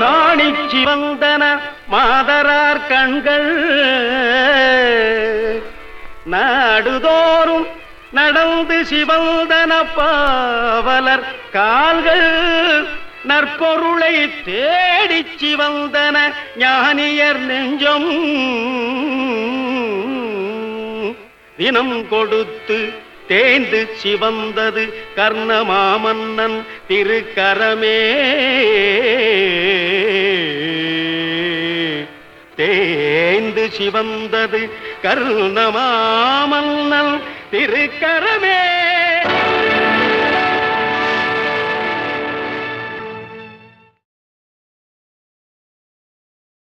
நாணிச் சிவந்தன மாதரார் கண்கள். நாடுதோறும் நடந்து சிவந்தன பாவலர் கால்கள். நற்பொருளை தேடிச் சிவந்தன ஞானியர் நெஞ்சம். தினம் கொடுத்து தேய்ந்து சிவந்தது கர்ணமாமன்னன் திருக்கரமே. தேய்ந்து சிவந்தது கர்ணமாமன்னன் திருக்கரமே.